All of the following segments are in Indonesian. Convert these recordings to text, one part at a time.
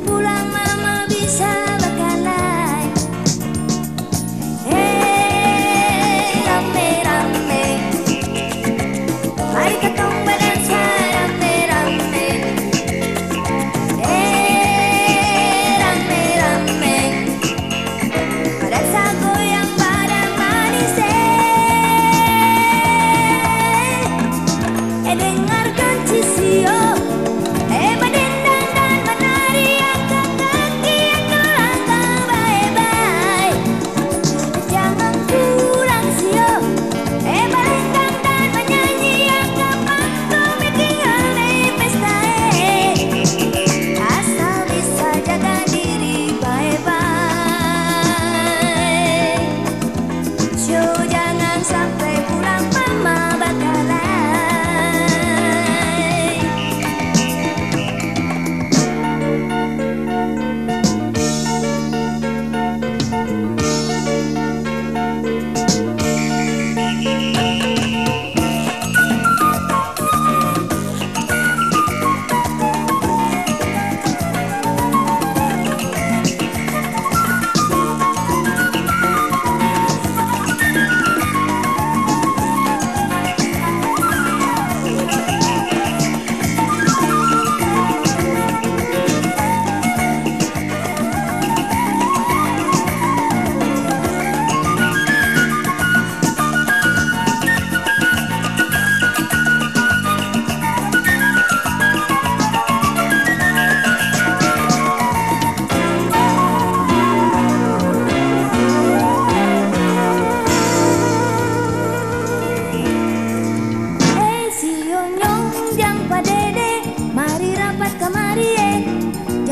pulang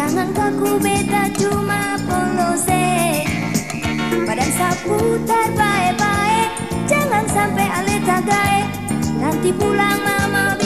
Tangan kaku beta cuma polose Badan saputar baik-baik Jangan sampai ale tagae Nanti pulang mama